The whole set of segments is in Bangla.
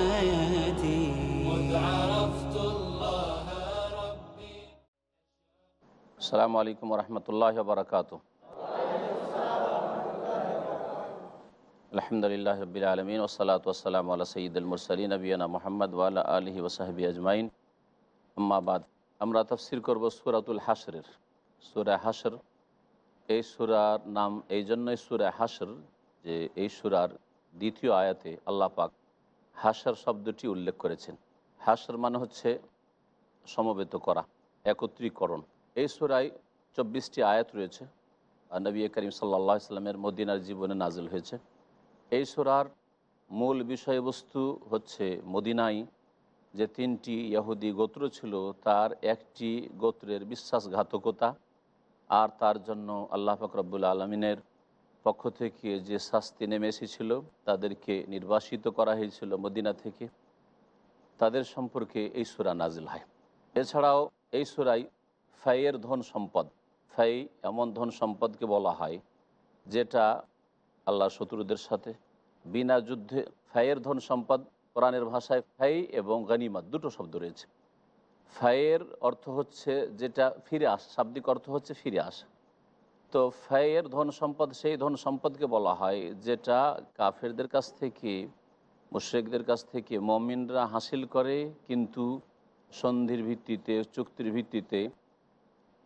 حياتي مذ عرفت الله ربي আসসালামু আলাইকুম রহমতুল্লাহ বারকাত আলহামদুলিল্লাহ রবিল আলমিন ওসালাত ওসালাম আল্লাহ সঈদুল মুরসলী নবীনা মোহাম্মদ ওয়ালা আলহি ওসাহাবি আজমাইন আম্মাবাদ আমরা তফসির করব সুরাতুল হাসরের সুরা হাসর এই সুরার নাম এই জন্যই সুরা হাসর যে এই সুরার দ্বিতীয় আয়াতে আল্লাহ পাক হাসর শব্দটি উল্লেখ করেছেন। হাসর মানে হচ্ছে সমবেত করা, একত্রীকরণ। এই সুরায় চব্বিশটি আয়াত রয়েছে, আর নবী করিম সাল্লা ইসলামের মদিনার জীবনে নাজিল হয়েছে। এই সুরার মূল বিষয়বস্তু হচ্ছে মদিনাই যে তিনটি ইহুদি গোত্র ছিল, তার একটি গোত্রের বিশ্বাসঘাতকতা, আর তার জন্য আল্লাহ ফকরবুল আলমিনের পক্ষ থেকে যে শাস্তি নেমে এসেছিল, তাদেরকে নির্বাসিত করা হয়েছিল মদিনা থেকে। তাদের সম্পর্কে এই সুরা নাজিল হয়। এছাড়াও এই সুরাই ফাইয়ের ধন সম্পদ, ফাই এমন ধন সম্পদকে বলা হয়, যেটা আল্লাহ শত্রুদের সাথে বিনা যুদ্ধে ফাইয়ের ধন সম্পদ কোরআনের ভাষায় ফাই এবং গানিমাত দুটো শব্দ রয়েছে। ফাইয়ের অর্থ হচ্ছে যেটা ফিরে আসা, শাব্দিক অর্থ হচ্ছে ফিরে আসা। তো ফাইয়ের ধন সম্পদ, সেই ধন সম্পদকে বলা হয়, যেটা কাফেরদের কাছ থেকে, মুশ্রেকদের কাছ থেকে মমিনরা হাসিল করে, কিন্তু সন্ধির ভিত্তিতে, চুক্তির ভিত্তিতে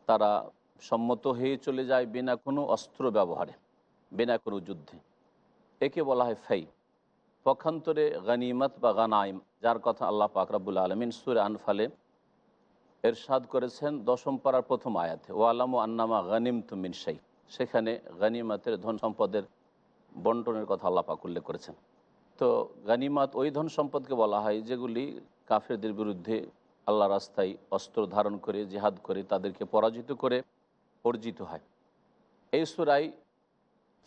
তারা সম্মত হয়ে চলে যায় বিনা কোনো অস্ত্র ব্যবহারে, বিনা কোনো যুদ্ধে। একে বলা হয় ফাই। পক্ষান্তরে গানিমত বা গানাইম, যার কথা আল্লাহ পাকরাবুল আলমিন সুরে আনফালে এরশাদ করেছেন দশম পাড়ার প্রথম আয়াতে ও আলাম আন্নামা গানিম তুমিন সাই সেখানে গানিমাতের ধন সম্পদের বন্টনের কথা আল্লাহ পাক উল্লেখ করেছেন। তো গানিমাত ওই ধন সম্পদকে বলা হয় যেগুলি কাফেরদের বিরুদ্ধে আল্লাহ রাস্তায় অস্ত্র ধারণ করে, জেহাদ করে, তাদেরকে পরাজিত করে অর্জিত হয়। এই সুরাই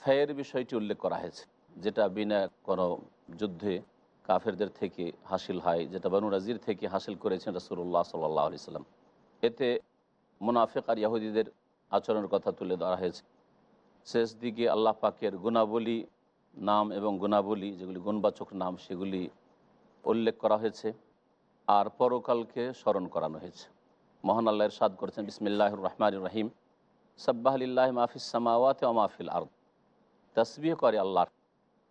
ফায়ের বিষয়টি উল্লেখ করা হয়েছে, যেটা বিনা কোনো যুদ্ধে কাফেরদের থেকে হাসিল হয়, যেটা বানু রাজির থেকে হাসিল করেছেন রসুল্লাহ সাল্লাহ সাল্লাম। এতে মুনাফেক আর ইয়াহুদিদের আচরণের কথা তুলে ধরা হয়েছে। শেষ দিকে আল্লাহ পাকের গুণাবলী নাম এবং গুণাবলী, যেগুলি গুণবাচক নাম, সেগুলি উল্লেখ করা হয়েছে আর পরকালকে স্মরণ করানো হয়েছে। মহান আল্লাহর সাদ করেছেন বিসমিল্লাহ রহমান রহিম সাব্বাহিল্লাহ মাহফিস সামাওয়াতে ও মাহফিল আর তসবিহ করে আল্লাহর,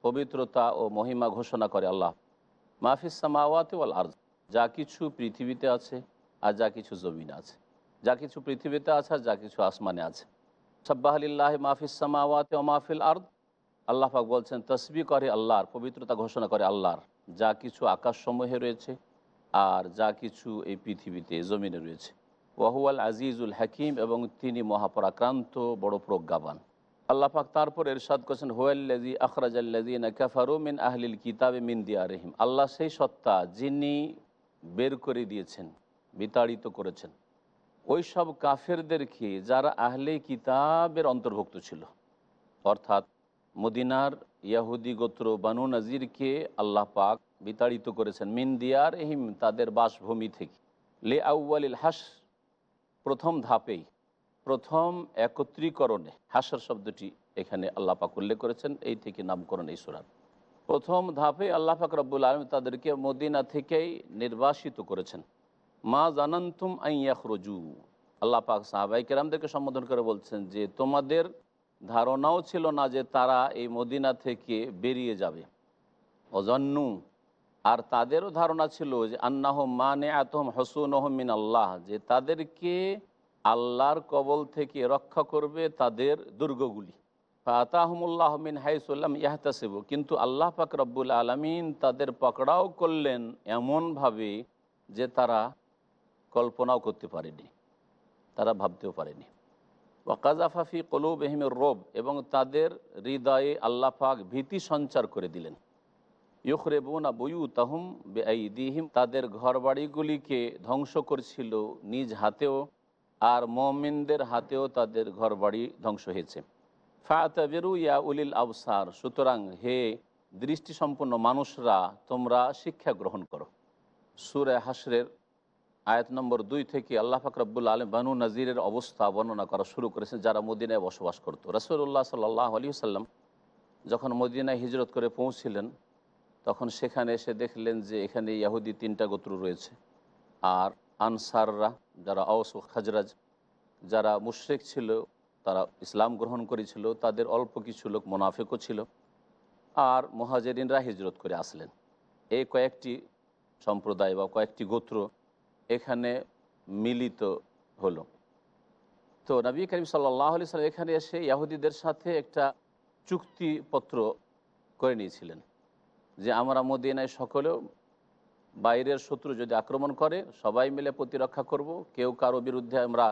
পবিত্রতা ও মহিমা ঘোষণা করে আল্লাহ। মাহফিস সামাওয়াতে ওয়াল আর্জ যা কিছু পৃথিবীতে আছে আর যা কিছু জমিনে আছে। যা কিছু পৃথিবীতে আছে আর যা কিছু আসমানে আছে। সাব্বাহিল্লাহ মাহফিস সামাওয়াতে ও মাহফিল আর্দ। আল্লাহ পাক বলছেন, তসবি করে আল্লাহর, পবিত্রতা ঘোষণা করে আল্লাহর। যা কিছু আকাশসমূহে রয়েছে আর যা কিছু এই পৃথিবীতে, জমিনে রয়েছে। ওয়াহুয়াল আজিজুল হাকিম এবং তিনি মহাপরাক্রান্ত বড় প্রজ্ঞাবান। আল্লাহ পাক তারপর এরশাদ করছেন হুয়াল্লাজি আখরাজাল্লাজিন কাফারু মিন আহলিল কিতাবে মিন দিয়া রহিম আল্লাহ সেই সত্তা যিনি বের করে দিয়েছেন, বিতাড়িত করেছেন, ওই সব কাফেরদেরকে যারা আহলে কিতাবের অন্তর্ভুক্ত ছিল? অর্থাৎ মদিনার ইয়াহুদি গোত্র বানু নাজিরকে আল্লাহ পাক বিতাড়িত করেছেন মিন দিয়ার এহিম তাদের বাসভূমি থেকে। লে আউ্বালিল হাস প্রথম ধাপেই প্রথম একত্রীকরণে হাসার শব্দটি এখানে আল্লাহ পাক উল্লেখ করেছেন, এই থেকে নামকরণ এই সুরার। প্রথম ধাপে আল্লাহ পাক রব্বুল আলম তাদেরকে মদিনা থেকেই নির্বাসিত করেছেন। মা জানান্তুম আইয়াখরজু আল্লাহ পাক সাহাবাই কেরামদেরকে সম্বোধন করে বলছেন যে, তোমাদের ধারণাও ছিল না যে তারা এই মদিনা থেকে বেরিয়ে যাবে। অজন্নু। আর তাদেরও ধারণা ছিল যে, আন্নাহ মানে আতম হসুন মিন আল্লাহ যে তাদেরকে আল্লাহর কবল থেকে রক্ষা করবে তাদের দুর্গগুলি। ফাতাহমুল্লাহ মিন হাইসুল্লাম ইয়াহতাসিব। কিন্তু আল্লাহ পাক রব্বুল আলমিন তাদের পকড়াও করলেন এমনভাবে যে তারা কল্পনাও করতে পারেনি। তারা ভাবতেও পারেনি। ওয়াকাজাফাফি কলু বেহিমের রোব এবং তাদের হৃদয়ে আল্লাহ পাক ভীতি সঞ্চার করে দিলেন। ইয়খরেবুনা বয়ু তাহুম বেআইদিহিম। তাদের ঘরবাড়িগুলিকে ধ্বংস করছিল নিজ হাতেও। আর মমিনদের হাতেও তাদের ঘরবাড়ি ধ্বংস হয়েছে। ফায়াতাবেরু ইয়া উলিল আবসার, সুতরাং হে দৃষ্টিসম্পন্ন মানুষরা, তোমরা শিক্ষা গ্রহণ করো। সুরে হাসরের আয়াত নম্বর দুই থেকে আল্লাহ ফাকরাবুল আলম বানু নাজিরের অবস্থা বর্ণনা করা শুরু করেছেন যারা মদিনায় বসবাস করতো। রসুল্লাহ সাল্লাহ আলী সাল্লাম যখন মদিনায় হিজরত করে পৌঁছিলেন, তখন সেখানে এসে দেখলেন যে এখানে ইয়াহুদি তিনটা গোত্র রয়েছে। আর আনসাররা যারা অস ও খাজরাজ, যারা মুশ্রেক ছিল, তারা ইসলাম গ্রহণ করেছিল, তাদের অল্প কিছু লোক মোনাফেকও ছিল আর মহাজেরিনরা হিজরত করে আসলেন। এই কয়েকটি সম্প্রদায় বা কয়েকটি গোত্র এখানে মিলিত হলো। তো নবী করিম সাল্লাহ আলি সাল্লাম এখানে এসে ইয়াহুদিদের সাথে একটা চুক্তিপত্র করে নিয়েছিলেন যে, আমরা মদিনায় সকলেও বাইরের শত্রু যদি আক্রমণ করে, সবাই মিলে প্রতিরক্ষা করব, কেউ কারও বিরুদ্ধে আমরা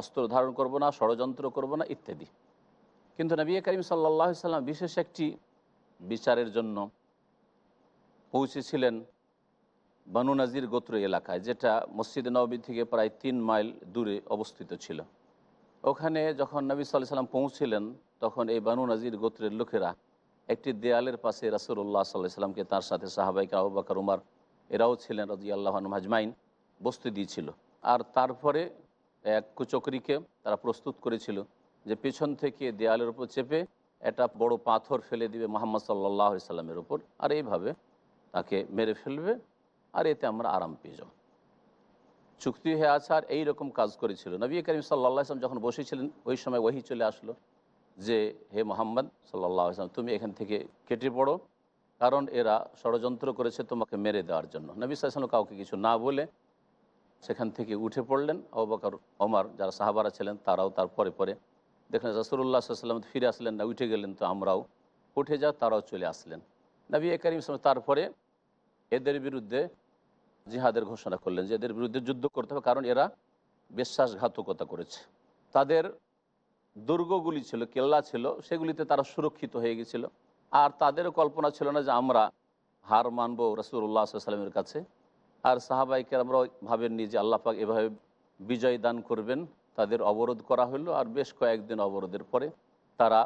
অস্ত্র ধারণ করব না, ষড়যন্ত্র করব না, ইত্যাদি। কিন্তু নবী করিম সাল্লাহ সাল্লাম বিশেষ একটি বিচারের জন্য পৌঁছেছিলেন বানু নাজির গোত্র এলাকায়, যেটা মসজিদ নবী থেকে প্রায় তিন মাইল দূরে অবস্থিত ছিল। ওখানে যখন নবী সাল্লাহ সাল্লাম পৌঁছিলেন, তখন এই বানু নাজির গোত্রের লোকেরা একটি দেয়ালের পাশে রাসুল্লাহ সাল্লাহ সাল্লামকে তার সাথে সাহাবাইকে আবু বাকর, উমার এরাও ছিলেন রাজি আল্লাহ হাজমাইন বসতে দিয়েছিল। আর তারপরে এক কুচকরিকে তারা প্রস্তুত করেছিল যে পেছন থেকে দেয়ালের উপর চেপে একটা বড় পাথর ফেলে দিবে মোহাম্মদ সাল্লাহ সাল্লামের উপর। আর এইভাবে তাকে মেরে ফেলবে, আর এতে আমরা আরাম পেয়ে যাব। চুক্তি হয়ে আছে আর এইরকম কাজ করেছিল। নবী করিম সাল্লাহ আসলাম যখন বসেছিলেন, ওই সময় ওহি চলে আসলো যে, হে মোহাম্মদ সাল্লাহ আসলাম তুমি এখান থেকে কেটে পড়ো কারণ এরা ষড়যন্ত্র করেছে তোমাকে মেরে দেওয়ার জন্য। নবী সাল্লাম কাউকে কিছু না বলে সেখান থেকে উঠে পড়লেন। অবাকর ওমর যারা সাহাবারা ছিলেন তারাও তার পরে পরে দেখলেন রসুল্লাহ সাল্লাম ফিরে আসলেন না, উঠে গেলেন তো আমরাও। উঠে যা তারাও চলে আসলেন। নবী করিম সাল্লাম তারপরে এদের বিরুদ্ধে জিহাদের ঘোষণা করলেন যে এদের বিরুদ্ধে যুদ্ধ করতে হবে কারণ এরা বিশ্বাসঘাতকতা করেছে। তাদের দুর্গগুলি ছিল, কেল্লা ছিল, সেগুলিতে তারা সুরক্ষিত হয়ে গেছিল। আর তাদেরও কল্পনা ছিল না যে আমরা হার মানব রসুল্লাহ সাল্লামের কাছে। আর সাহাবাইকে আমরা ভাবেননি যে আল্লাহ পাক এভাবে বিজয় দান করবেন। তাদের অবরোধ করা হলো আর বেশ কয়েকদিন অবরোধের পরে তারা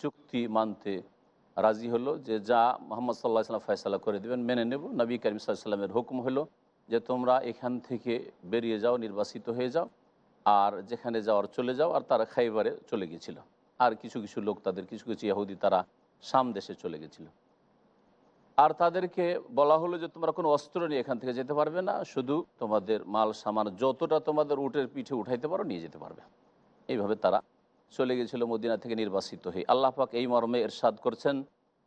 চুক্তি মানতে রাজি হলো যে যা মোহাম্মদ সাল্লাহ সাল্লাম ফয়সালা করে দেবেন, মেনে নেব। নবী করিম সাল্লামের হুকুম হলো যে তোমরা এখান থেকে বেরিয়ে যাও, নির্বাসিত হয়ে যাও আর যেখানে যাওয়ার চলে যাও আর তারা খাইবারে চলে গেছিল। আর কিছু কিছু লোক তাদের, কিছু কিছু ইহুদি তারা সাম দেশে চলে গেছিল। আর তাদেরকে বলা হলো যে, তোমরা কোনো অস্ত্র নিয়ে এখান থেকে যেতে পারবে না, শুধু তোমাদের মাল, সামান, যতটা তোমাদের উটের পিঠে উঠাইতে পারো, নিয়ে যেতে পারবে। এইভাবে তারা চলে গেছিল মদিনা থেকে নির্বাসিত হয়ে। আল্লাহ পাক এই মর্মে এরশাদ করছেন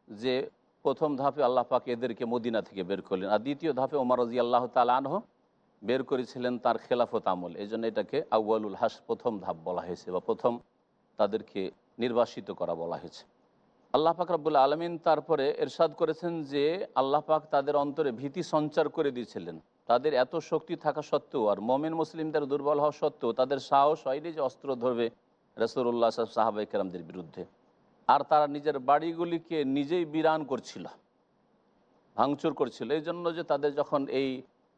যে, প্রথম ধাপে আল্লাহ পাক এদেরকে মদিনা থেকে বের করলেন। আর দ্বিতীয় ধাপে ওমর রাজি আল্লাহ তালানহ বের করেছিলেন তার খেলাফত আমল। এই জন্য এটাকে আউয়ালুল হাস প্রথম ধাপ বলা হয়েছে বা প্রথম তাদেরকে নির্বাসিত করা বলা হয়েছে। আল্লাহ পাক রাবুল আলমিন তারপরে এরশাদ করেছেন যে আল্লাহ পাক তাদের অন্তরে ভীতি সঞ্চার করে দিয়েছিলেন। তাদের এত শক্তি থাকা সত্ত্বেও আর মমিন মুসলিমদের দুর্বল হওয়া সত্ত্বেও তাদের সাহস হয়নি যে অস্ত্র ধরবে রসুল্লাহ সাহাবাই কেরামদের বিরুদ্ধে। আর তারা নিজের বাড়িগুলিকে নিজেই বিরান করছিল, ভাঙচুর করছিল। এই জন্য যে তাদের যখন এই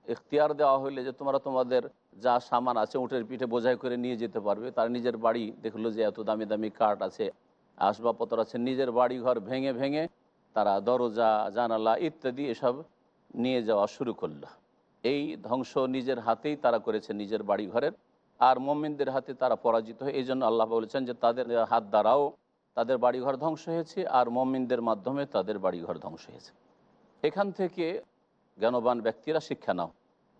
এখতিয়ার দেওয়া হইলে যে তোমরা তোমাদের যা সামান আছে উটের পিঠে বোঝাই করে নিয়ে যেতে পারবে, তারা নিজের বাড়ি দেখল যে এত দামি দামি কাঠ আছে। আসবাবপত্র আছে, নিজের বাড়ি ঘর ভেঙে ভেঙে তারা দরজা, জানালা ইত্যাদি এসব নিয়ে যাওয়া শুরু করল। এই ধ্বংস নিজের হাতেই তারা করেছে নিজের বাড়ি ঘরের আর মমিনদের হাতে তারা পরাজিত হয়ে, এই জন্য আল্লাহ বলেছেন যে তাদের হাত দ্বারাও তাদের বাড়িঘর ধ্বংস হয়েছে আর মমিনদের মাধ্যমে তাদের বাড়িঘর ধ্বংস হয়েছে। এখান থেকে জ্ঞানবান ব্যক্তিরা শিক্ষা নাও।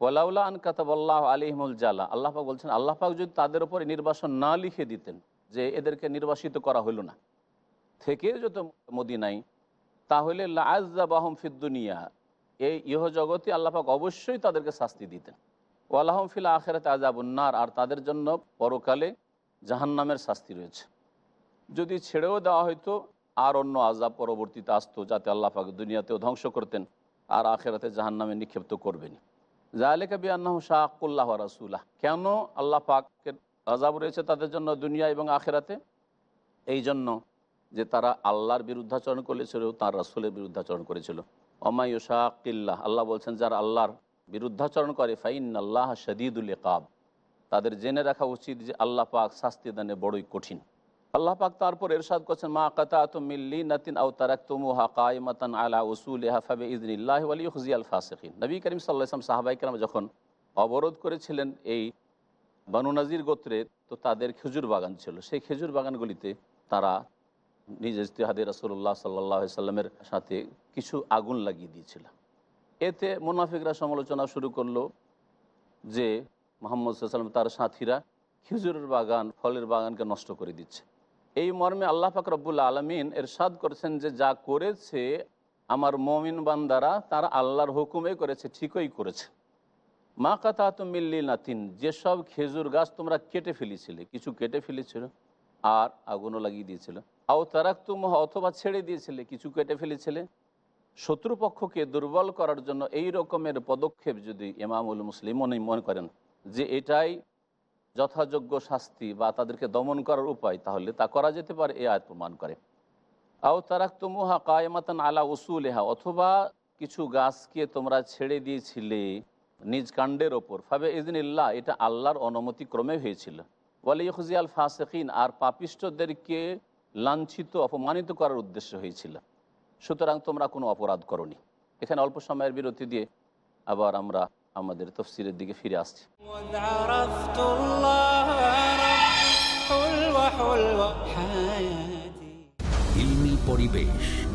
ওলাউলা আন কাতাবল্লাহ আলিহমুল জালা। আল্লাহ পাক বলছেন, আল্লাহ পাক যদি তাদের উপরে নির্বাসন না লিখে দিতেন যে এদেরকে নির্বাসিত করা হইল না। থেকে যত মদিনাই তাহলে লাজ্জা বাহম ফিদ্দুনিয়া এই ইহ জগতে আল্লাপাক অবশ্যই তাদেরকে শাস্তি দিতেন। ওয়ালাহম ফিল আখেরাতে আজাবুন্নার আর তাদের জন্য পরকালে জাহান্নামের শাস্তি রয়েছে। যদি ছেড়েও দেওয়া হয়তো আর অন্য আজাব পরবর্তীতে আসতো, যাতে আল্লাপাক দুনিয়াতেও ধ্বংস করতেন, আর আখেরাতে জাহান্নামে নিক্ষিপ্ত করবেনি জালেকা বিআনাহু শাকুল্লাহ রাসুল্লাহ কেন আল্লাহ পাকের আজাব রয়েছে তাদের জন্য দুনিয়া এবং আখেরাতে। এই জন্য যে তারা আল্লাহর বিরুদ্ধাচরণ করেছিল, তার রাসুলের বিরুদ্ধাচরণ করেছিল। অমায়ু শাকিল্লাহ আল্লাহ বলছেন, যারা আল্লাহর বিরুদ্ধাচরণ করে ফাইন আল্লাহ শদীদুল কাব তাদের জেনে রাখা উচিত যে আল্লাহ পাক শাস্তি দানে বড়ই কঠিন। আল্লাহ পাক তারপর এরশাদ করছেন, মা কাতা মিল্লি নাতিন আউ তারাক তুমুহা কায়মাতান আলা উসুল হাফাবে ইজনিল্লাহ আলী হুজি নবী করিম সাল্লাহ ইসলাম সাহাবাই কালাম যখন অবরোধ করেছিলেন এই বানু নাজির গোত্রে তো তাদের খেজুর বাগান ছিল। সেই খেজুর বাগানগুলিতে তারা নিজ ইস্তেহাদে রসুল্লাহ সাল্লাহ সাল্লামের সাথে কিছু আগুন লাগিয়ে দিয়েছিল। এতে মুনাফিকরা সমালোচনা শুরু করল যে মোহাম্মদ সাল্লাম তার সাথীরা খেজুরের বাগান, ফলের বাগানকে নষ্ট করে দিচ্ছে। এই মর্মে আল্লাহ পাক রব্বুল আলমিন এরশাদ করেছেন যে যা করেছে আমার মমিন বান্দারা তারা আল্লাহর হুকুমে করেছে, ঠিকই করেছে। মা কাতা তো মিল্লি নাতিন যেসব খেজুর গাছ তোমরা কেটে ফেলেছিলে, কিছু কেটে ফেলেছিল, আর আগুনও লাগিয়ে দিয়েছিল। আও তারাক তুমহ অথবা ছেড়ে দিয়েছিলে, কিছু কেটে ফেলেছিলে। শত্রুপক্ষকে দুর্বল করার জন্য এই রকমের পদক্ষেপ যদি ইমামুল মুসলিম মনে মনে করেন যে এটাই যথাযোগ্য শাস্তি বা তাদেরকে দমন করার উপায়, তাহলে তা করা যেতে পারে, এ আয়াত প্রমাণ করে। আও তারাক তুমুহা কায়মাতান আলা উসুলেহা, অথবা কিছু গাছকে তোমরা ছেড়ে দিয়েছিলে নিজ কাণ্ডের ওপর। ফাবে ইজনিল্লাহ এটা আল্লাহর অনুমতি ক্রমে হয়েছিল। ওয়ালিখুজি আল ফাসেকিন আর পাপিষ্টদেরকে লাঞ্ছিত অপমানিত করার উদ্দেশ্য হয়েছিল। সুতরাং তোমরা কোনো অপরাধ করনি। এখানে অল্প সময়ের বিরতি দিয়ে আবার আমরা আমাদের তফসিলের দিকে ফিরে আসছি। পরিবেশ।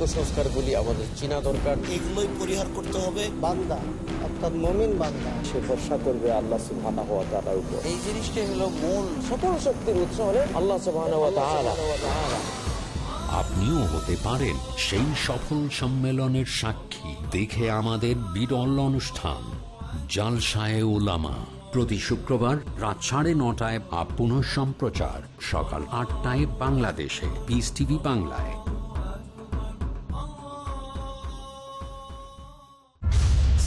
কুসংস্কারগুলি আমাদের চিনা দরকার। এগুলোই পরিহার করতে হবে। বান্দা অর্থাৎ মমিন বান্দা সে ভরসা করবে আল্লাহ সুবহানাহু ওয়া তাআলার উপর। এই জিনিসটাই হলো মূল। সকল শক্তির উৎস হলেন আল্লাহ সুবহানাহু ওয়া তাআলা। আপনিও হতে পারেন সেই সফল সম্মেলনের সাক্ষী। দেখে আমাদের বিরল অনুষ্ঠান জালসায় ওলামা প্রতি শুক্রবার রাত সাড়ে নটায় বা পুনঃ সম্প্রচার সকাল আটটায় বাংলাদেশে। পিস টিভি বাংলায়।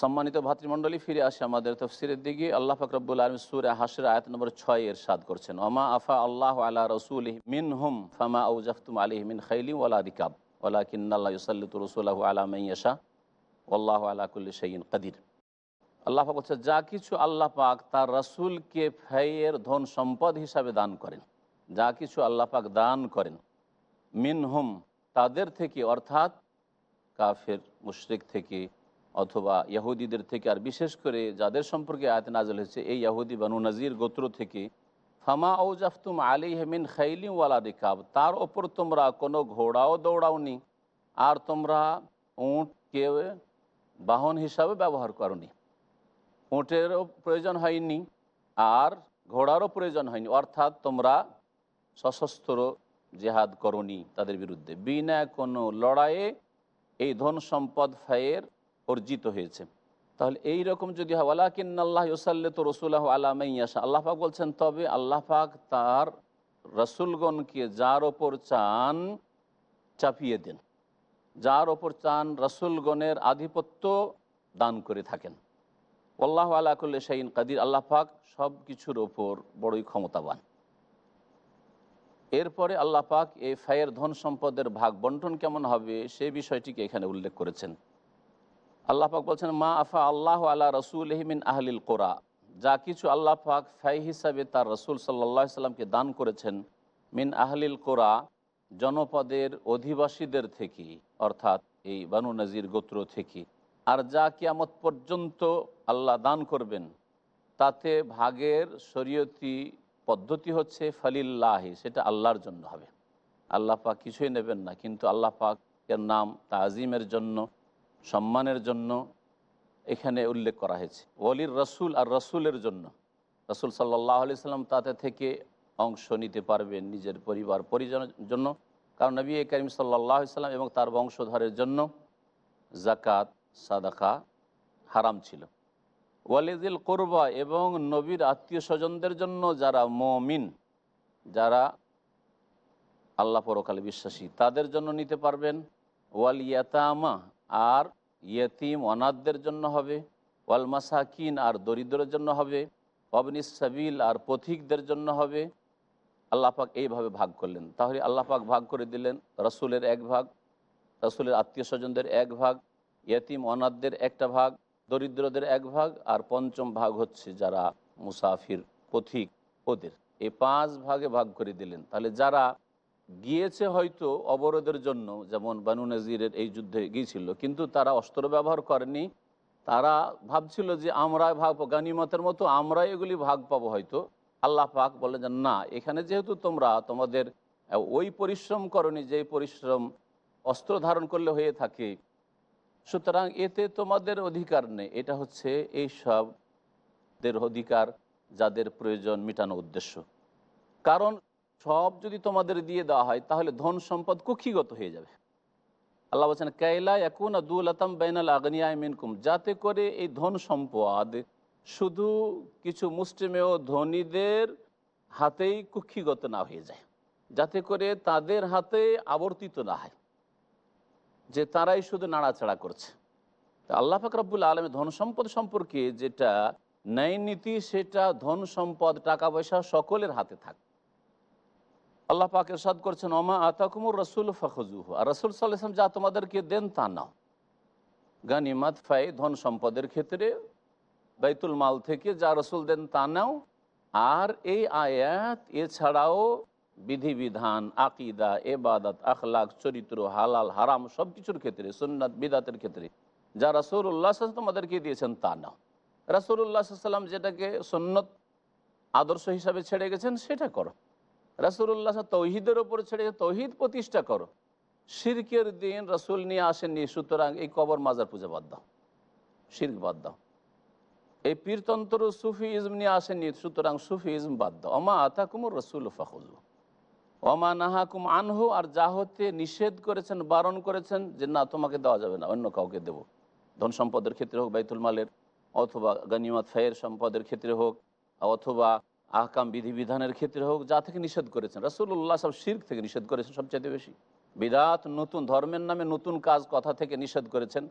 সম্মানিত ভাতৃমণ্ডলী, ফিরে আসে আমাদের তফসিরের দিকে। আল্লাহ ফাকরবুল আলম সুরে হাসের আয়াত নম্বর ছয় এর সাদ করছেন। অমা আফা আল্লাহ আল্লাহ রসুল মিন হুম ফামা আউজাফতুম আলিহ মিন খৈলি ওলা রিকাব ওলা কিন্নাল্লাহ ইউসাল্লিত রসুল্লাহ আলা মাইয়াশা আল্লাহ আলা কুল্লি সঈন কাদির। আল্লাহ পাক বলছে যা কিছু আল্লাহ পাক তার রসুলকে ফেয়ের ধন সম্পদ হিসাবে দান করেন, যা কিছু আল্লাহ পাক দান করেন মিন হুম তাদের থেকে, অর্থাৎ কাফের, মুশরিক থেকে অথবা ইয়াহুদিদের থেকে, আর বিশেষ করে যাদের সম্পর্কে আয়াত নাজল হয়েছে, এই ইয়াহুদি বানু নাজির গোত্র থেকে, ফামা ঔজাফতুম আলী হেমিন খাইলি ওয়ালা তার ওপর তোমরা কোনো ঘোড়াও দৌড়াওনি, আর তোমরা উঁটকে বাহন হিসাবে ব্যবহার করনি। উঁটেরও প্রয়োজন হয়নি, আর ঘোড়ারও প্রয়োজন হয়নি, অর্থাৎ তোমরা সশস্ত্র জেহাদ করনি তাদের বিরুদ্ধে। বিনা কোনো লড়াইয়ে এই ধন সম্পদ ফায়ের অর্জিত হয়েছে। তাহলে এই রকম যদি হয় আল্লাহ ইউসাল্লে তো রসুল্লাহ আলামাইয়াসা আল্লাহ পাক বলছেন, তবে আল্লাহ পাক তার রসুলগণকে যার ওপর চান চাপিয়ে দেন। যার ওপর চান রসুলগণের আধিপত্য দান করে থাকেন। আল্লাহ আলাকুল্লি শাইন কাদির। আল্লাহ পাক সব কিছুর ওপর বড়ই ক্ষমতাবান। এরপরে আল্লাহ পাক এই ফায়ের ধন সম্পদের ভাগ বন্টন কেমন হবে সে বিষয়টিকে এখানে উল্লেখ করেছেন। আল্লাহ পাক বলছেন, মা আফা আল্লাহ আল্লাহ রসুল মিন আহলিল কোরা যা কিছু আল্লাহ পাক ফাই হিসাবে তার রসুল সাল্লাহ সাল্লামকে দান করেছেন মিন আহলিল কোরা জনপদের অধিবাসীদের থেকে, অর্থাৎ এই বানু নাজির গোত্র থেকে। আর যা কিয়ামত পর্যন্ত আল্লাহ দান করবেন, তাতে ভাগের শরীয়তি পদ্ধতি হচ্ছে ফালিল্লাহি, সেটা আল্লাহর জন্য হবে। আল্লাহ পাক কিছুই নেবেন না, কিন্তু আল্লাহ পাকের নাম তাজিমের জন্য সম্মানের জন্য এখানে উল্লেখ করা হয়েছে। ওলির রসুল আর রসুলের জন্য। রসুল সাল্লাহ আলি সাল্লাম তাতে থেকে অংশ নিতে পারবেন নিজের পরিবার পরিজনের জন্য। কারণ নবী করিম সাল্লাহ সাল্লাম এবং তার বংশধরের জন্য জাকাত সাদাকা হারাম ছিল। ওয়ালিদিল কোরবা এবং নবীর আত্মীয় স্বজনদের জন্য যারা মমিন, যারা আল্লাহ পরকালে বিশ্বাসী, তাদের জন্য নিতে পারবেন। ওয়াল ইয়াতামা আর ইয়তিম অনাথদের জন্য হবে, ওয়াল মাসাকিন আর দরিদ্রের জন্য হবে অবনিস সাবিল আর পথিকদের জন্য হবে। আল্লাহ পাক এইভাবে ভাগ করলেন। তাহলে আল্লাহ পাক ভাগ করে দিলেন রসুলের এক ভাগ, রসুলের আত্মীয় স্বজনদের এক ভাগ, ইয়তিম অনাথদের একটা ভাগ, দরিদ্রদের এক ভাগ আর পঞ্চম ভাগ হচ্ছে যারা মুসাফির পথিক ওদের। এই পাঁচ ভাগে ভাগ করে দিলেন। তাহলে যারা গিয়েছে হয়তো অবরোধের জন্য, যেমন বানু নজিরের এই যুদ্ধে গিয়েছিল, কিন্তু তারা অস্ত্র ব্যবহার করেনি। তারা ভাবছিল যে আমরা ভাগ গানিমতের মতো আমরা এগুলি ভাগ পাবো হয়তো। আল্লাহ পাক বলে যে, না, এখানে যেহেতু তোমরা তোমাদের, ওই পরিশ্রম করনি যে পরিশ্রম অস্ত্র ধারণ করলে হয়ে থাকে, সুতরাং এতে তোমাদের অধিকার নেই। এটা হচ্ছে এই সবদের অধিকার যাদের প্রয়োজন মেটানো উদ্দেশ্য। কারণ সব যদি তোমাদের দিয়ে দেওয়া হয়, তাহলে ধন সম্পদ কুক্ষিগত হয়ে যাবে। আল্লাহ বলছেন, কাইলা এখন দুল আতম বেনাল আগনিয়া মিনকুম। যাতে করে এই ধন সম্পদ শুধু কিছু মুসলিমেও ধনীদের হাতেই কুক্ষিগত না হয়ে যায়, যাতে করে তাদের হাতে আবর্তিত না হয়, যে তারাই শুধু নাড়াচাড়া করছে। তা আল্লাহ ফাকরাবুল আলমের ধন সম্পদ সম্পর্কে যেটা ন্যায় নীতি, সেটা ধন সম্পদ, টাকা পয়সা সকলের হাতে থাকে। আল্লাহ পাক এরশাদ করছেন, ওমা আতাকুমুর রসুল ফখজুহ আর রসুল সাল্লাম যা তোমাদেরকে দেন তা নাও। গানিমাত ফাই, ধন সম্পদের ক্ষেত্রে বাইতুল মাল থেকে যা রসুল দেন তা নাও। আর এই আয়াত এছাড়াও বিধিবিধান, আকিদা এবাদত আখলাক, চরিত্র, হালাল, হারাম সব কিছুর ক্ষেত্রে, সুন্নাত, বিদাতের ক্ষেত্রে যা রাসৌল্লাহ তোমাদেরকে দিয়েছেন তা নাও। রাসৌল্লাহ সাল্লাম যেটাকে সন্ন্যত আদর্শ হিসাবে ছেড়ে গেছেন, সেটা করো। রাসুল্লাহ তৌহিদের ওপর ছেড়ে তৌহিদ প্রতিষ্ঠা করো। শিরকের দিন রসুল নিয়ে আসেননি, সুতরাং এই কবর মাজার পূজা বাদ দাও, শির্ক বাদ দাও। এই পীরতন্ত্র সুফি ইজম নিয়ে আসেননি, সুতরাং সুফি ইজম বাদ দাও। অমা আতাকুমুর রসুল ফাহুজু অমা নাহাকুম আনহু, আর যা হতে নিষেধ করেছেন, বারণ করেছেন, যে না, তোমাকে দেওয়া যাবে না, অন্য কাউকে দেব। ধন সম্পদের ক্ষেত্রে হোক, বাইতুল মালের, অথবা গানিমাত ফায়ের সম্পদের ক্ষেত্রে হোক, অথবা আহকাম, বিধিবিধানের ক্ষেত্রে হোক, যা থেকে নিষেধ করেছেন। রাসুল্লাহ সব শির্ক থেকে নিষেধ করেছেন সবচেয়ে বেশি। বিদাত নতুন ধর্মের নামে নতুন কাজ কথা থেকে নিষেধ করেছেন।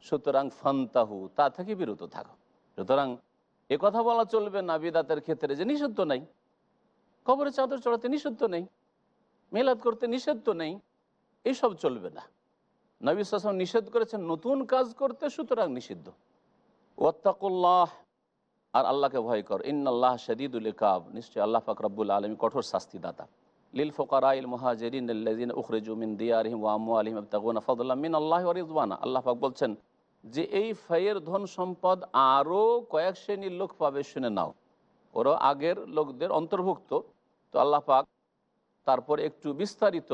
সুতরাং ফান্তাহু, তা থেকে বিরত থাকো। সুতরাং এ কথা বলা চলবে না বিদাতের ক্ষেত্রে যে নিষিদ্ধ নেই। কবরে চাদর চড়াতে নিষিদ্ধ নেই। মেলাদ করতে নিষিদ্ধ নেই। এইসব চলবে না। নবী সাসম নিষেধ করেছেন নতুন কাজ করতে, সুতরাং নিষিদ্ধ। ওয়াত্তাকুল্লাহ। আর আল্লাহকে ভয় কর। ইন্নআল্লাহ শদীদুল কাব নিশ্চয় আল্লাহ ফাকরাবুল আলমী কঠোর শাস্তিদাতা। লিল ফোকারা ইল মহাজেরিন আল্লাযিনা উখরিজু মিন দিয়ারিহিম ওয়া আমওয়ালিহিম ইবতাগুনা ফাদলাম মিন আল্লাহি ওয়া রিদওয়ানা। আল্লাহ পাক বলছেন, যে এই ফাইয়ের ধন সম্পদ আরও কয়েক শ্রেণির লোক পাবে, শুনে নাও। ওরা আগের লোকদের অন্তর্ভুক্ত। তো আল্লাহ পাক তারপর একটু বিস্তারিত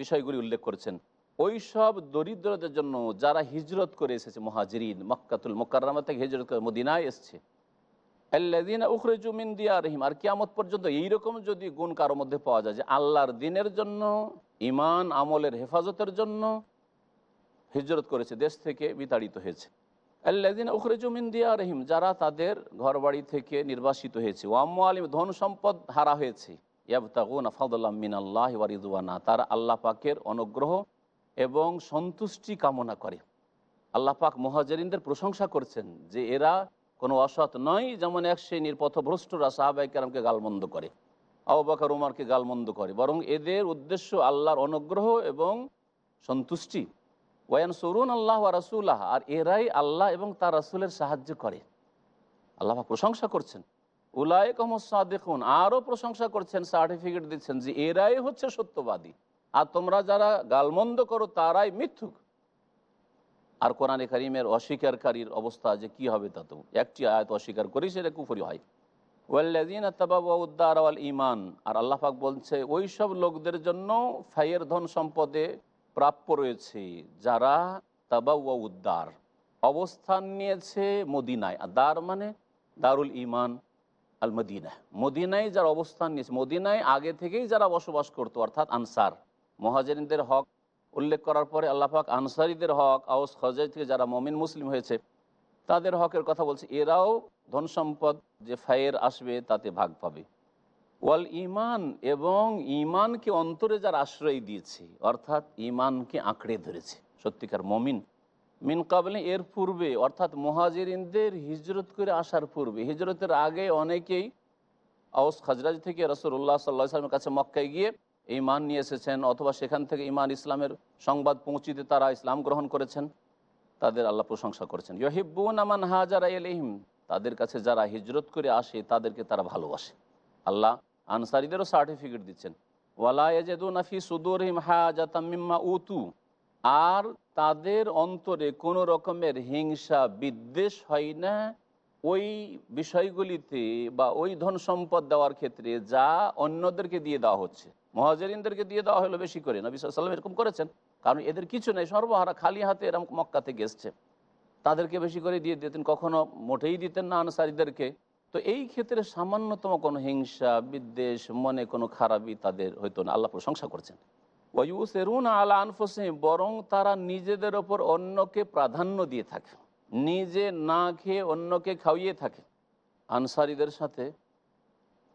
বিষয়গুলি উল্লেখ করেছেন। ওই সব দরিদ্রদের জন্য যারা হিজরত করে এসেছে, মহাজরিন, মক্কাতুল মোকাররামা থেকে হিজরত করে মদিনায় এসছে আল্লাদিনা উখরেজু দিয়া রহিম আর কিয়ামত পর্যন্ত এইরকম যদি গুণ কারও মধ্যে পাওয়া যায় যে আল্লাহর দিনের জন্য ইমান আমলের হেফাজতের জন্য হিজরত করেছে, দেশ থেকে বিতাড়িত হয়েছে। আল্লাদিন উখরেজু মিন দিয়া রহিম যারা তাদের ঘরবাড়ি থেকে নির্বাসিত হয়েছে। ওয়াম্মু আলিম, ধন সম্পদ হারা হয়েছে। ইয়াবতাগুন আফাদুল্লাহ মিন আল্লাহ ওয়ারিদুয়ানা তারা আল্লাহ পাকের অনুগ্রহ এবং সন্তুষ্টি কামনা করে। আল্লাহ পাক মহাজরিনদের প্রশংসা করছেন যে এরা কোনো অসৎ নয়, যেমন এক শ্রেণির পথভ্রষ্টরা সাহাবাই কারামকে গালমন্দ করে আবাকার উমারকে গালমন্দ করে। বরং এদের উদ্দেশ্য আল্লাহর অনুগ্রহ এবং সন্তুষ্টি। ওয়ান সরুন আল্লাহ রাসুল্লাহ আর এরাই আল্লাহ এবং তার রাসুলের সাহায্য করে। আল্লাহ প্রশংসা করছেন। উলায় দেখুন আরও প্রশংসা করছেন, সার্টিফিকেট দিচ্ছেন যে এরাই হচ্ছে সত্যবাদী। আর তোমরা যারা গালমন্দ করো, তারাই মিথ্যুক। আর কোরআনে কারিমের অস্বীকারীর অবস্থা যে কি হবে তা তো একটি আয়াত অস্বীকার করি সেটা কুফরি হয়। ওয়াল্লাদিন আল ইমান আর আল্লাহ পাক বলছে ওই সব লোকদের জন্য ফাইয়ের ধন সম্পদে প্রাপ্য রয়েছে যারা তাবাউয়া উদ্দার অবস্থান নিয়েছে মদিনায়। আর দার মানে দারুল ইমান আল মদিনা। মদিনায় যারা অবস্থান নিয়েছে, মদিনায় আগে থেকেই যারা বসবাস করতো, অর্থাৎ আনসার মহাজরিনদের হক উল্লেখ করার পরে আল্লাহাক আনসারিদের হক আউস খজাই থেকে যারা মমিন মুসলিম হয়েছে, তাদের হকের কথা বলছে, এরাও ধন সম্পদ যে ফায়ের আসবে তাতে ভাগ পাবে। ওয়াল ইমান এবং ইমানকে অন্তরে যার আশ্রয় দিয়েছে, অর্থাৎ ইমানকে আঁকড়ে ধরেছে, সত্যিকার মমিন। মিন কাবলে এর পূর্বে, অর্থাৎ মহাজেরিনদের হিজরত করে আসার পূর্বে, হিজরতের আগে অনেকেই আউস খাজরাজ থেকে রসুল্লাহ সাল্লাহ সাল্লামের কাছে মক্কায় গিয়ে ইমান নিয়ে এসেছেন অথবা সেখান থেকে ইমান ইসলামের সংবাদ পৌঁছিতে তারা ইসলাম গ্রহণ করেছেন, তাদের আল্লাহ প্রশংসা করেছেন। ইহিব্বুন আমান হাজারা এলহিম তাদের কাছে যারা হিজরত করে আসে, তাদেরকে তারা ভালোবাসে। আল্লাহ আনসারিদেরও সার্টিফিকেট দিচ্ছেন। ওয়ালা এজেদু নাফি সুদুরহিম হাজাতাম্মিম্মা উতু, আর তাদের অন্তরে কোনো রকমের হিংসা, বিদ্বেষ হয় না। ওই বিষয়গুলিতে বা ওই ধন সম্পদ দেওয়ার ক্ষেত্রে যা অন্যদেরকে দিয়ে দেওয়া হচ্ছে মহাজরিনদেরকে দিয়ে দেওয়া হলো বেশি করে। নবী সাল্লাম এরকম করেছেন। কারণ এদের কিছু নেই, সর্বহারা খালি হাতে এরকম মক্কা থেকে এসছে তাদেরকে বেশি করে দিয়ে দিতেন, কখনো মোটেই দিতেন না আনসারিদেরকে। তো এই ক্ষেত্রে সামান্যতম কোনো হিংসা, বিদ্বেষ, মনে কোনো খারাপই তাদের হয়তো না। আল্লাহ প্রশংসা করছেন। ওয়ুসেরুন আলা আনফোসে বরং তারা নিজেদের ওপর অন্যকে প্রাধান্য দিয়ে থাকে। নিজে না খেয়ে অন্যকে খাওয়িয়ে থাকে। আনসারিদের সাথে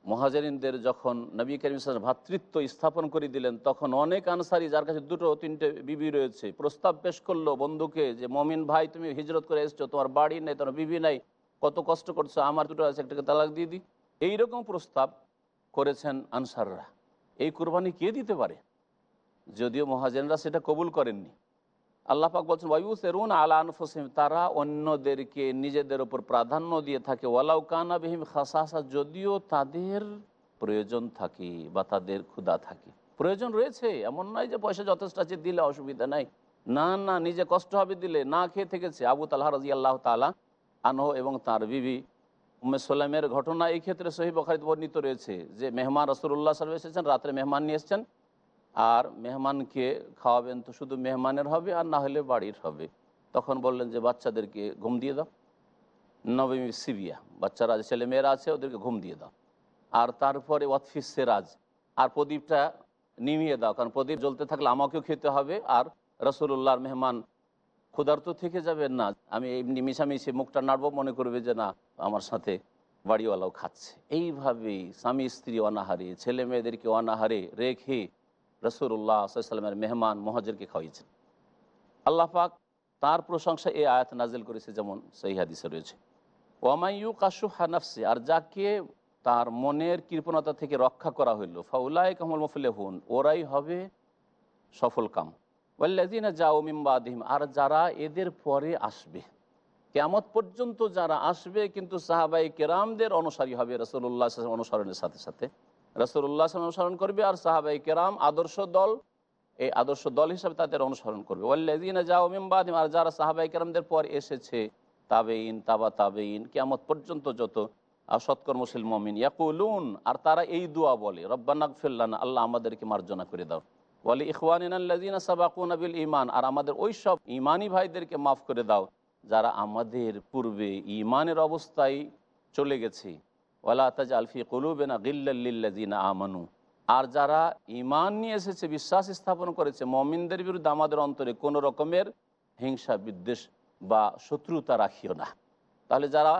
মহাজারিনদের যখন নবী করিম ভাতৃত্ব স্থাপন করে দিলেন, তখন অনেক আনসারি যার কাছে দুটো তিনটে বিবি রয়েছে, প্রস্তাব পেশ করল বন্ধুকে যে, মমিন ভাই, তুমি হিজরত করে এসছো, তোমার বাড়ি নেই, তোমার বিবি নাই, কত কষ্ট করছ, আমার দুটো আছে, একটাকে তালাক দিয়ে দিই। এইরকম প্রস্তাব করেছেন আনসাররা। এই কোরবানি কে দিতে পারে? যদিও মহাজেনরা সেটা কবুল করেননি। আল্লাহ পাক বলছেন ওয়ু সেরুন আলা আনফসিম তারা অন্যদেরকে নিজেদের ওপর প্রাধান্য দিয়ে থাকে। ওয়ালাউ কানা বিহিম খাসাসা যদিও তাদের প্রয়োজন থাকে বা তাদের ক্ষুদা থাকে। প্রয়োজন রয়েছে, এমন নয় যে পয়সা যথেষ্ট আছে, দিলে অসুবিধা নাই। না না, নিজে কষ্ট হবে দিলে, না খেয়ে থেকেছে। আবু তাল্লাহ রাজি আল্লাহ তালা আনহ এবং তার বিবি। উম্মে ঘটনা এই ক্ষেত্রে সহি বর্ণিত রয়েছে যে, মেহমান রসুল্লাহ সাহেব এসেছেন, রাত্রে মেহমান নিয়ে এসছেন। আর মেহমানকে খাওয়াবেন তো শুধু মেহমানের হবে আর না হলে বাড়ির হবে। তখন বললেন যে, বাচ্চাদেরকে ঘুম দিয়ে দাও। নবমী সিবিয়া। বাচ্চারা ছেলে মেয়েরা আছে, ওদেরকে ঘুম দিয়ে দাও। আর তারপরে ওয়াতফিস সেরাজ। আর প্রদীপটা নিমিয়ে দাও, কারণ প্রদীপ জ্বলতে থাকলে আমাকেও খেতে হবে আর রসুল্লাহর মেহমান ক্ষুধার্ত থেকে যাবেন না। আমি এমনি মিশামিশি মুখটা নাড়বো, মনে করবে যে, না, আমার সাথে বাড়িওয়ালাও খাচ্ছে। এইভাবেই স্বামী স্ত্রী অনাহারে ছেলে মেয়েদেরকে অনাহারে রেখে রসুল্লাহ সাল্লামের মেহমান, মহাজেরকে খাওয়াইছেন। আল্লাহ পাক তার প্রশংসা এই আয়াত নাজিল করেছে যেমন সেই হাদিসে রয়েছে। ওয়ামাইয়ু কাশু হানাফসি আর যাকে তার মনের কৃপণতা থেকে রক্ষা করা হইল ফাউলাই কামল মফলে হুন ওরাই হবে সফল কাম। ওয়াল্লাদিনা যাও মিম্বাদিম আর যারা এদের পরে আসবে। কেমত পর্যন্ত যারা আসবে, কিন্তু সাহাবাই কেরামদের অনুসারী হবে রসুল্লাহ অনুসরণের সাথে সাথে। রসুল্লাহ অনুসরণ করবে আর সাহাবাই কেরাম আদর্শ দল, এই আদর্শ দল হিসাবে তাদের অনুসরণ করবে। ওয়াল্লাদিনা যাও মিম্বাদিম আর যারা সাহাবাই কেরামদের পর এসেছে তাবেইন তাবা তাবেইন কেমত পর্যন্ত যত সৎকর্মশীল মমিন, ইয়াকুলুন, আর তারা এই দোয়া বলে রব্বানাক ফিল্লান আল্লাহ আমাদেরকে মার্জনা করে দাও। বলে ইখওয়ানিনা সাবাকুন আবিল ইমান আর আমাদের ওই সব ইমানি ভাইদেরকে মাফ করে দাও, যারা আমাদের পূর্বে ইমানের অবস্থায় চলে গেছে। ওয়ালা তাজ আলফি কলুবেনা গিল্লাল্লিল্লাজিনা আমানু। আর যারা ইমান নিয়ে এসেছে, বিশ্বাস স্থাপন করেছে, মমিনদের বিরুদ্ধে আমাদের অন্তরে কোনো রকমের হিংসা, বিদ্বেষ বা শত্রুতা রাখিও না। তাহলে যারা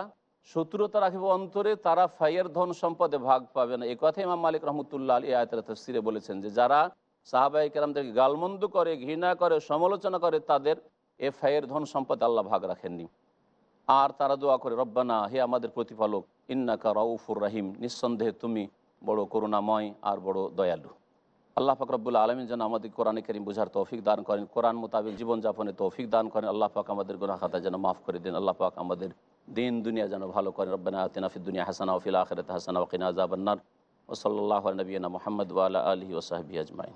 শত্রুতা রাখিব অন্তরে, তারা ফাইয়ের ধন সম্পদে ভাগ পাবে না। এ কথা ইমাম মালিক রহমতুল্লাহ আলী আয়তের তফসিরে বলেছেন যে, যারা সাহাবাই কেরামদেরকে গালমন্দ করে, ঘৃণা করে, সমালোচনা করে, তাদের এ ফাইয়ের ধন সম্পদ আল্লাহ ভাগ রাখেননি। আর তারা দোয়া করে, রব্বানা, হে আমাদের প্রতিপালক, ইন্নাকা রাউফুর রাহিম, নিঃসন্দেহে তুমি বড় করুণাময় আর বড় দয়ালু। আল্লাহ পাক রব্বুল আলমিন যেন আমাদের কোরআনে করিম বুঝার তৌফিক দান করেন, কোরআন মোতাবেক জীবনযাপনে তৌফিক দান করেন। আল্লাহ পাক আমাদের গুনাহ খাতা যেন মাফ করে দিন, আল্লাহ পাক আমাদের দিন, দুনিয়া যেন ভালো করেন। রব্বানা আতিনা ফিদ দুনিয়া হাসানা ওফিল আখিরাত হাসানা ওকিনা আযাবান্নার ও সাল্লাল্লাহু আলা নবিয়িনা মুহাম্মদ ওয়া আলা আলিহি ওয়া সাহবিহি আজমাইন।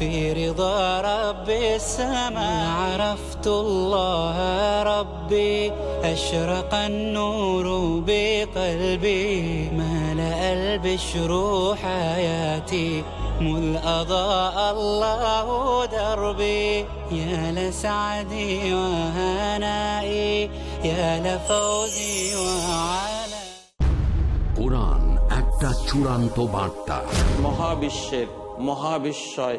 في رضا رب السماء عرفت الله ربي أشرق النور بقلبي ملأ البشر حياتي مذ أضاء الله دربي يا لسعدي وهنائي يا لفوزي وعلى কোরআন একটা চূড়ান্ত বার্তা মহাবিশ্বের মহাবিশ্বয়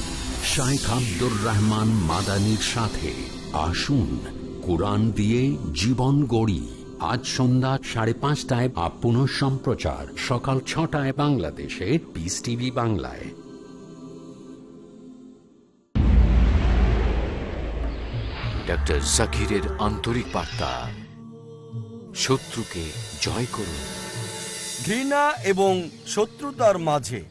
শাইখ আব্দুর রহমান মাদানির সাথে আসুন কোরআন দিয়ে জীবন গড়ি। আজ সন্ধ্যা সাড়ে পাঁচটায় আপ পুনঃ সম্প্রচার সকাল ছটায় বাংলাদেশে পিস টিভি বাংলায়। ডক্টর জাকিরের আন্তরিক বার্তা। শত্রুকে জয় করুন। ঘৃণা এবং শত্রুতার মাঝে